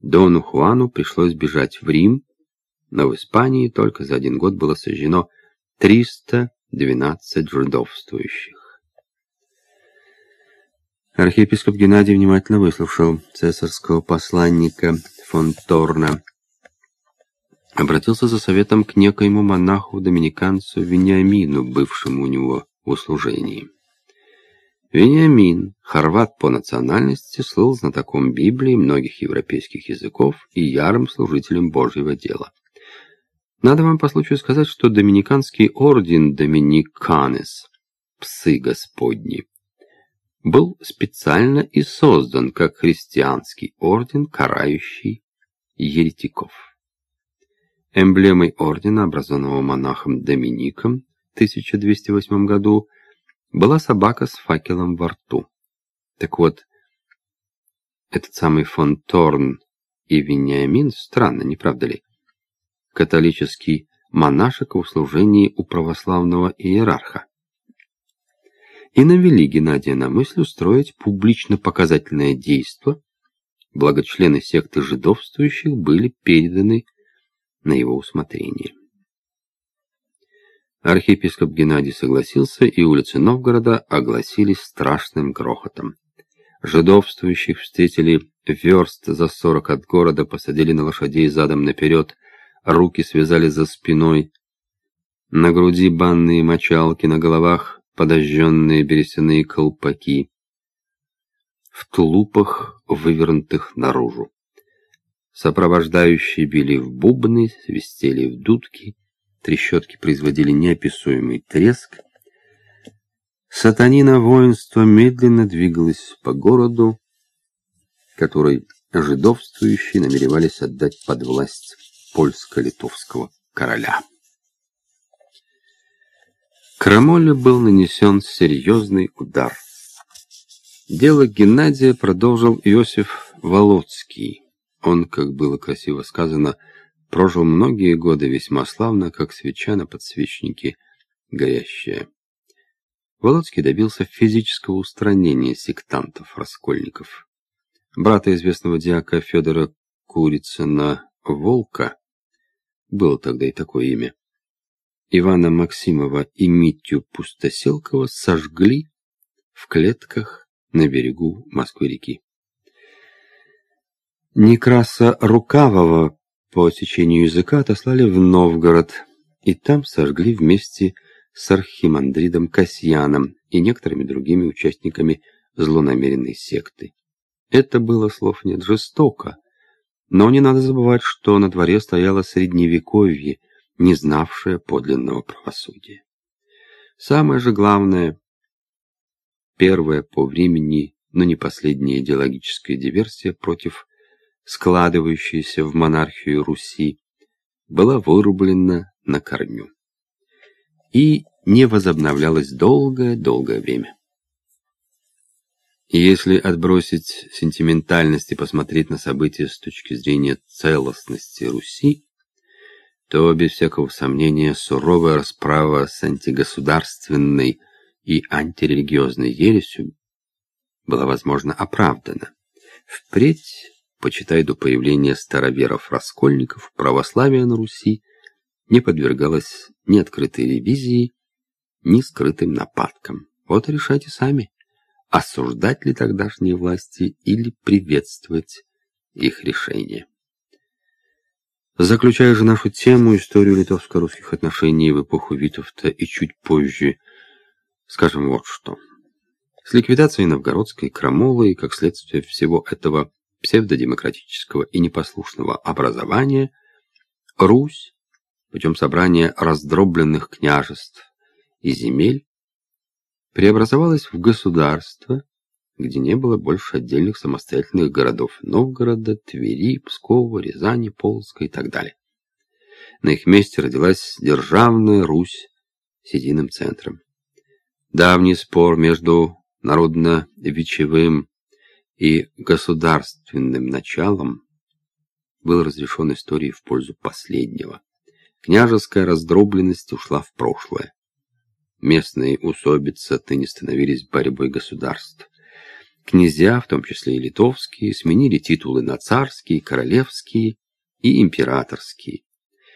Дону Хуану пришлось бежать в Рим, но в Испании только за один год было сожжено 312 жидовствующих. Архиепископ Геннадий внимательно выслушал цесарского посланника фон Торна, обратился за советом к некоему монаху-доминиканцу Вениамину, бывшему у него в услужении. Вениамин, хорват по национальности, слыл знатоком Библии, многих европейских языков и ярым служителем Божьего дела. Надо вам по случаю сказать, что доминиканский орден Доминиканес, псы Господни, был специально и создан как христианский орден, карающий еретиков. Эмблемой ордена, образованного монахом Домиником в 1208 году, была собака с факелом во рту. Так вот, этот самый фон Торн и Вениамин, странно, не правда ли? Католический монашек в услужении у православного иерарха. И навели Геннадия на мысль устроить публично-показательное действо, благо члены секты жидовствующих были переданы на его усмотрение. Архиепископ Геннадий согласился, и улицы Новгорода огласились страшным грохотом. Жидовствующих встретили верст за сорок от города, посадили на лошадей задом наперед, руки связали за спиной, на груди банные мочалки, на головах подожженные берестяные колпаки, в тулупах, вывернутых наружу. Сопровождающие били в бубны, свистели в дудки, Трещотки производили неописуемый треск. Сатанина воинство медленно двигалось по городу, который жидовствующие намеревались отдать под власть польско-литовского короля. Крамоле был нанесен серьезный удар. Дело Геннадия продолжил Иосиф Володский. Он, как было красиво сказано, прожил многие годы весьма славно, как свеча на подсвечнике горящая. Володский добился физического устранения сектантов-раскольников. Брата известного диака Федора Курицына Волка, было тогда и такое имя, Ивана Максимова и Митю Пустоселкова сожгли в клетках на берегу Москвы-реки. Некраса Рукавого по течению языка отослали в Новгород, и там сожгли вместе с архимандридом Касьяном и некоторыми другими участниками злонамеренной секты. Это было, слов нет, жестоко, но не надо забывать, что на дворе стояло средневековье, не знавшее подлинного правосудия. Самое же главное, первая по времени, но не последняя идеологическая диверсия против складывающаяся в монархию Руси, была вырублена на корню и не возобновлялась долгое-долгое время. Если отбросить сентиментальность и посмотреть на события с точки зрения целостности Руси, то, без всякого сомнения, суровая расправа с антигосударственной и антирелигиозной ересью была, возможно, оправдана. Впредь почитай до появления староверов-раскольников, православие на Руси не подвергалось ни открытой ревизии, ни скрытым нападкам. Вот решайте сами, осуждать ли тогдашние власти или приветствовать их решение. Заключая же нашу тему, историю литовско-русских отношений в эпоху Витовта и чуть позже, скажем вот что. С ликвидацией новгородской крамолы и, как следствие всего этого, псевдодемократического и непослушного образования, Русь, путем собрания раздробленных княжеств и земель, преобразовалась в государство, где не было больше отдельных самостоятельных городов Новгорода, Твери, Пскова, Рязани, Полоцка и так далее. На их месте родилась державная Русь с единым центром. Давний спор между народно-вечевым и государственным началом был разрешен историей в пользу последнего. Княжеская раздробленность ушла в прошлое. Местные усобицы отныне становились борьбой государств. Князья, в том числе и литовские, сменили титулы на царские, королевские и императорские.